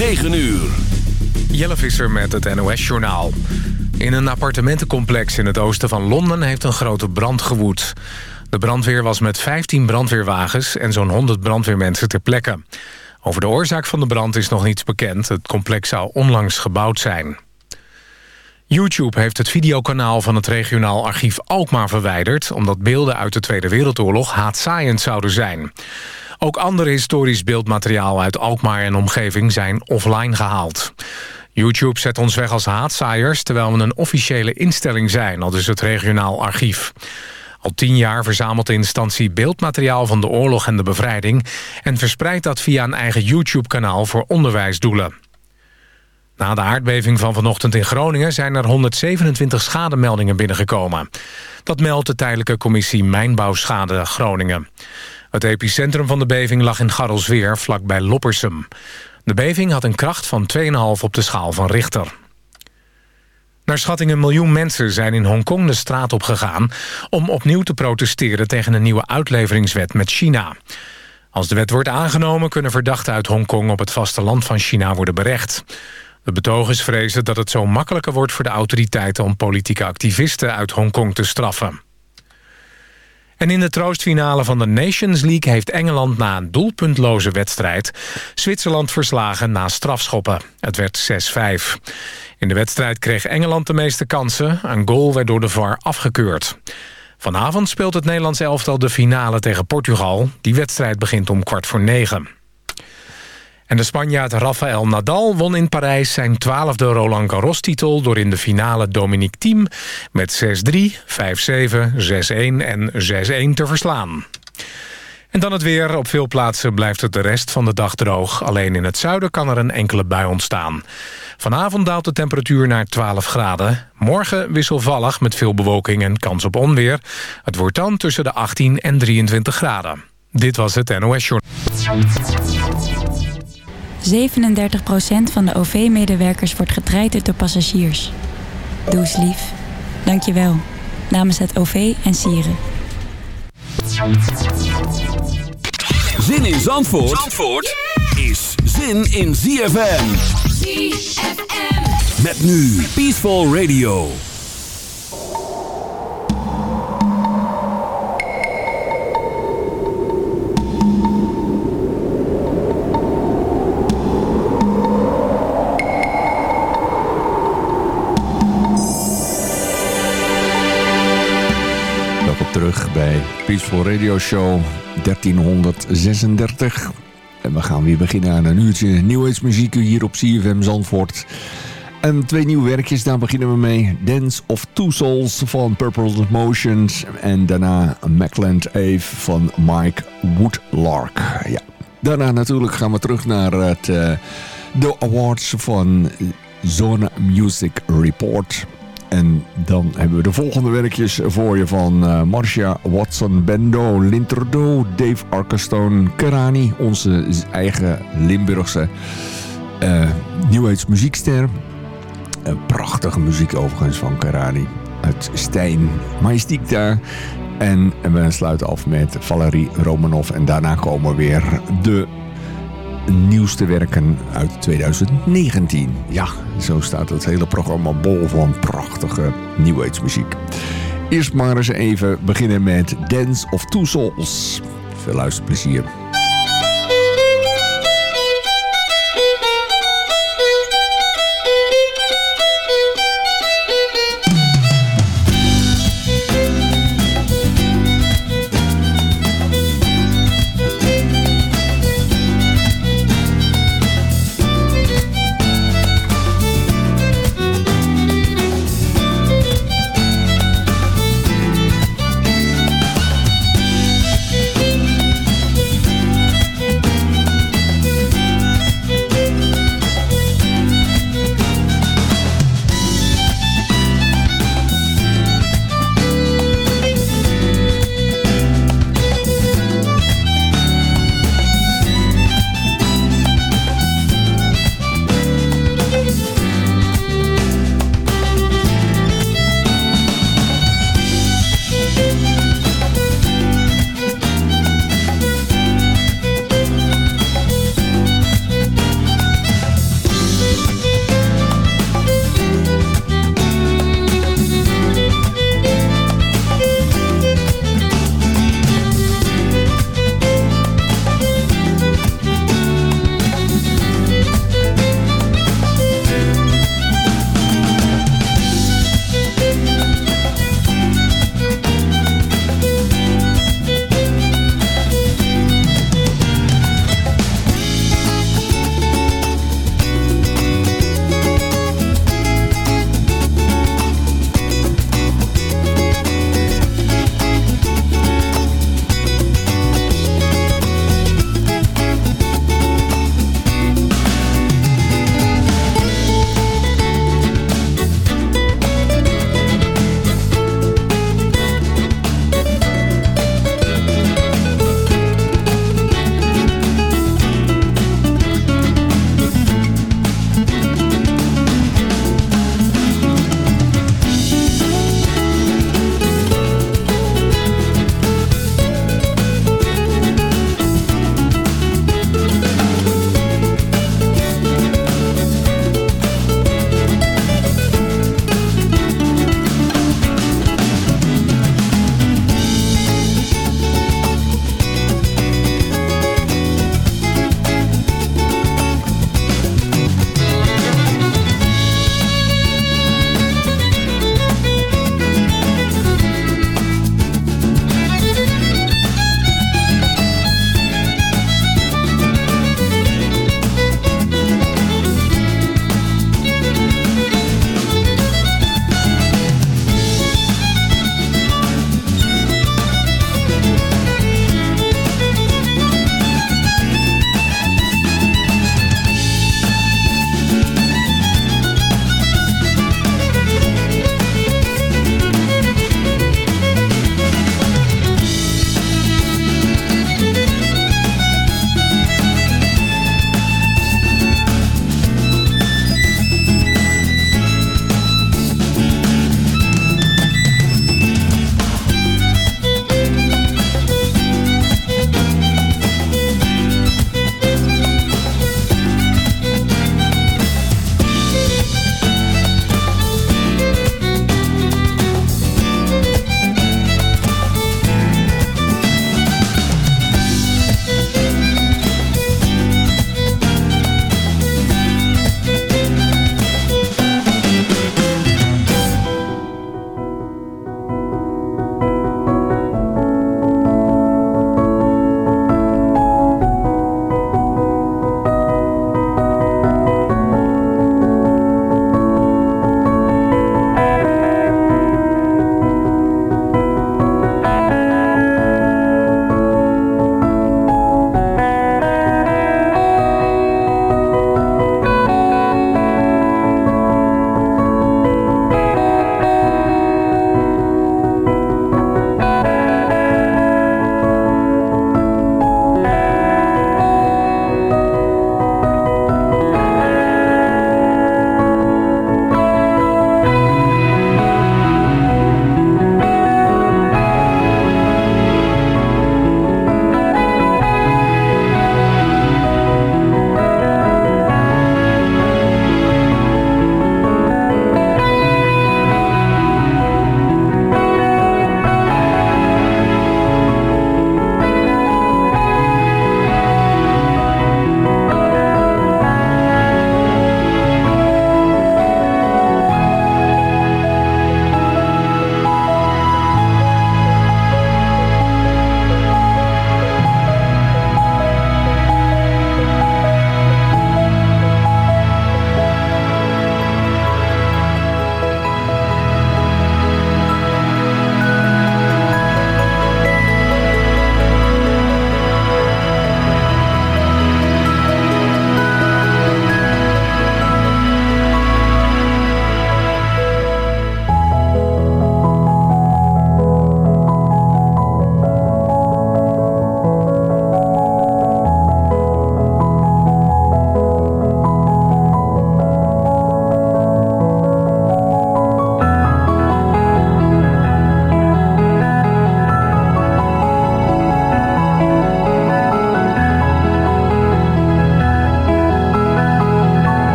9 uur. Jelle Visser met het NOS-journaal. In een appartementencomplex in het oosten van Londen heeft een grote brand gewoed. De brandweer was met 15 brandweerwagens en zo'n 100 brandweermensen ter plekke. Over de oorzaak van de brand is nog niets bekend. Het complex zou onlangs gebouwd zijn. YouTube heeft het videokanaal van het regionaal archief Alkmaar verwijderd... omdat beelden uit de Tweede Wereldoorlog haatzaaiend zouden zijn. Ook ander historisch beeldmateriaal uit Alkmaar en omgeving zijn offline gehaald. YouTube zet ons weg als haatzaaiers... terwijl we een officiële instelling zijn, al dus het regionaal archief. Al tien jaar verzamelt de instantie beeldmateriaal van de oorlog en de bevrijding... en verspreidt dat via een eigen YouTube-kanaal voor onderwijsdoelen. Na de aardbeving van vanochtend in Groningen zijn er 127 schademeldingen binnengekomen. Dat meldt de tijdelijke commissie Mijnbouwschade Groningen. Het epicentrum van de beving lag in Garrelsweer, vlakbij Loppersum. De beving had een kracht van 2,5 op de schaal van Richter. Naar schatting een miljoen mensen zijn in Hongkong de straat op gegaan... om opnieuw te protesteren tegen een nieuwe uitleveringswet met China. Als de wet wordt aangenomen kunnen verdachten uit Hongkong... op het vasteland van China worden berecht. De betogers vrezen dat het zo makkelijker wordt voor de autoriteiten... om politieke activisten uit Hongkong te straffen. En in de troostfinale van de Nations League heeft Engeland na een doelpuntloze wedstrijd Zwitserland verslagen na strafschoppen. Het werd 6-5. In de wedstrijd kreeg Engeland de meeste kansen. Een goal werd door de VAR afgekeurd. Vanavond speelt het Nederlands elftal de finale tegen Portugal. Die wedstrijd begint om kwart voor negen. En de Spanjaard Rafael Nadal won in Parijs zijn twaalfde Roland Garros-titel... door in de finale Dominique Thiem met 6-3, 5-7, 6-1 en 6-1 te verslaan. En dan het weer. Op veel plaatsen blijft het de rest van de dag droog. Alleen in het zuiden kan er een enkele bui ontstaan. Vanavond daalt de temperatuur naar 12 graden. Morgen wisselvallig met veel bewolking en kans op onweer. Het wordt dan tussen de 18 en 23 graden. Dit was het NOS Journal. 37% van de OV-medewerkers wordt getraind door passagiers. Doe eens lief. Dank je wel. Namens het OV en Sieren. Zin in Zandvoort, Zandvoort is zin in ZFM. ZFM. Met nu Peaceful Radio. Peaceful Radio Show 1336. En we gaan weer beginnen aan een uurtje nieuwheidsmuziek hier op CFM Zandvoort. En twee nieuwe werkjes, daar beginnen we mee. Dance of Two Souls van Purple Motions. En daarna Macland Ave van Mike Woodlark. Ja. Daarna natuurlijk gaan we terug naar het, uh, de awards van Zone Music Report. En dan hebben we de volgende werkjes voor je van uh, Marcia Watson, Bendo, Linterdo, Dave Arkestone, Kerani, onze eigen Limburgse uh, New muziekster. Prachtige muziek overigens van Kerani uit Stijn, Majestiek daar. En we sluiten af met Valerie Romanov en daarna komen weer de nieuwste werken uit 2019. Ja, zo staat het hele programma bol van prachtige New Age muziek. Eerst maar eens even beginnen met Dance of Two Souls. Veel luisterplezier.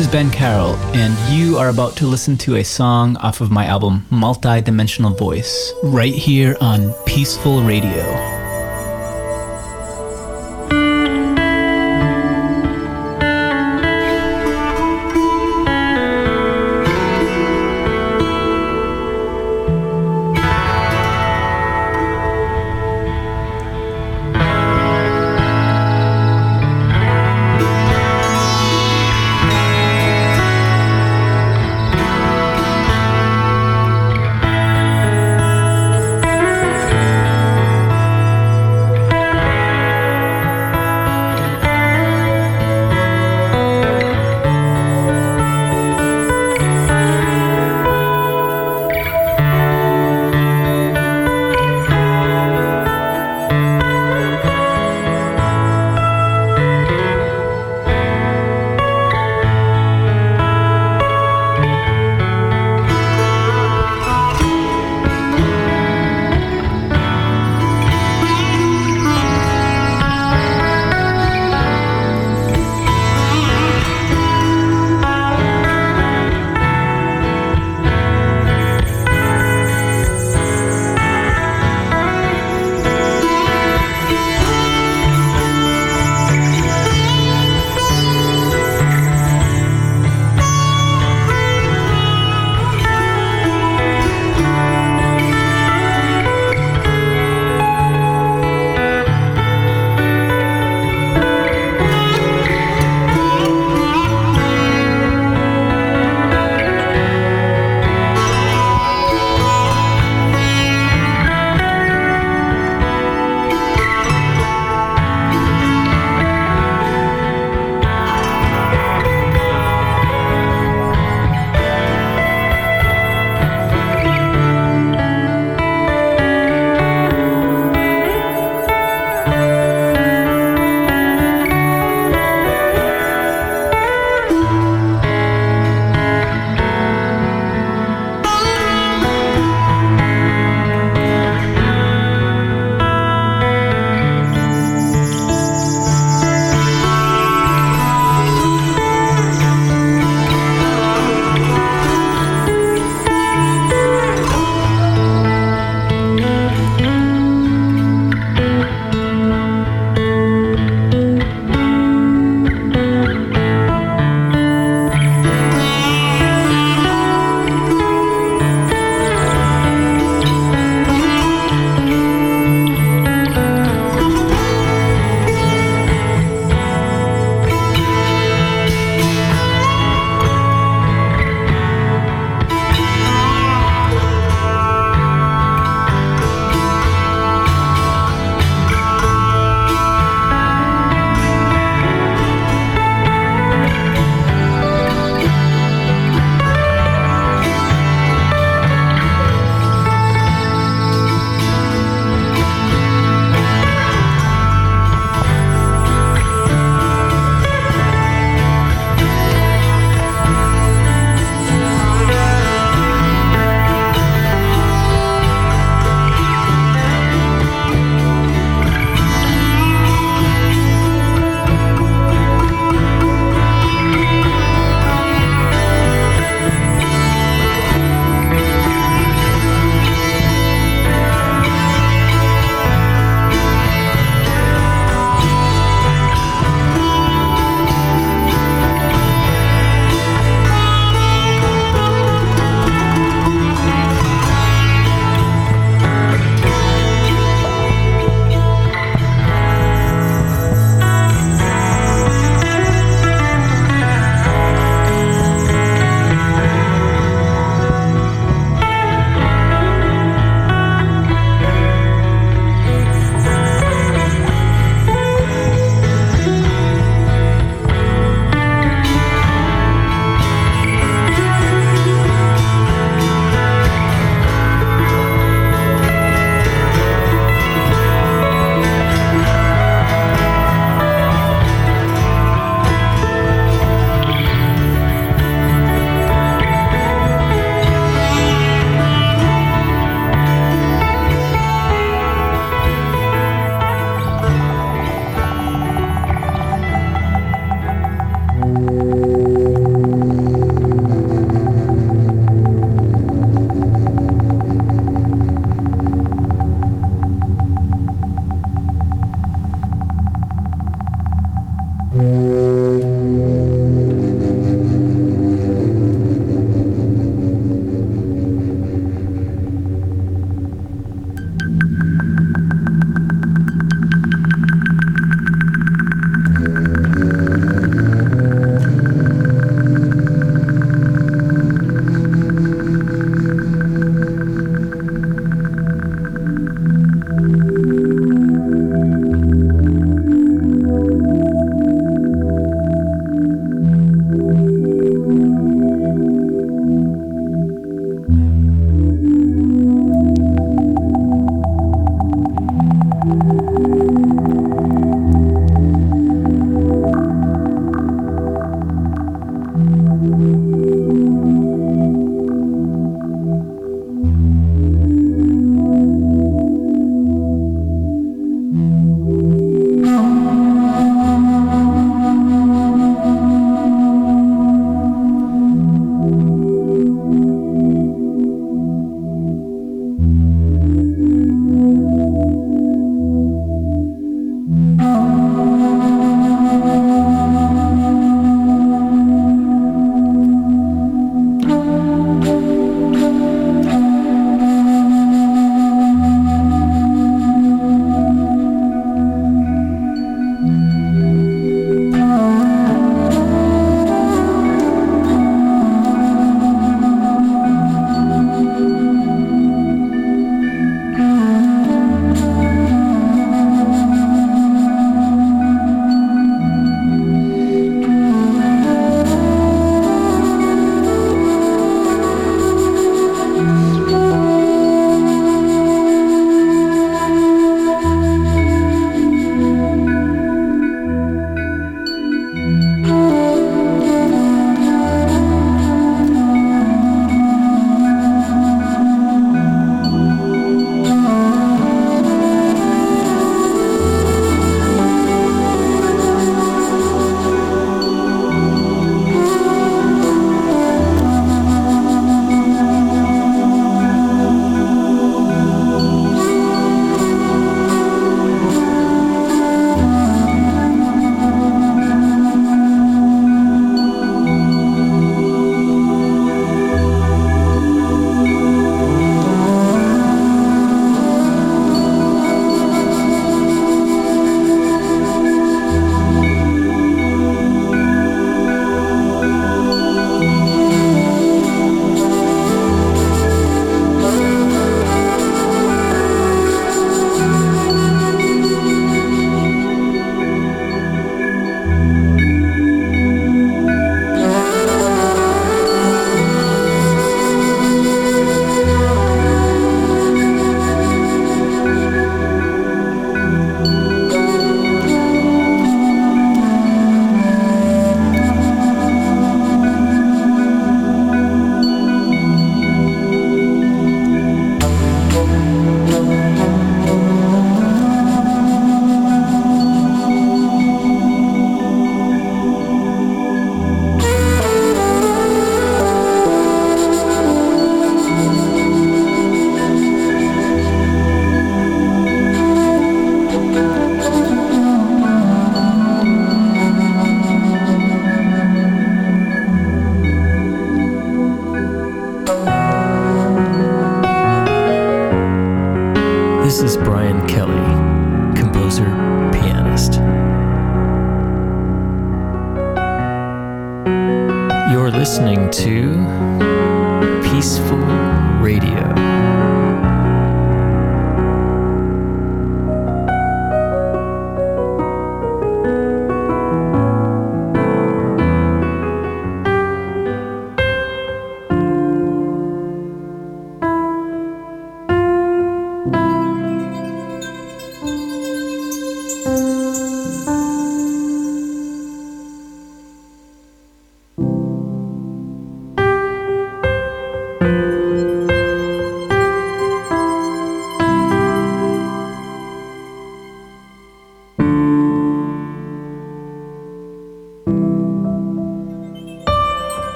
is Ben Carroll, and you are about to listen to a song off of my album Multi Dimensional Voice, right here on Peaceful Radio.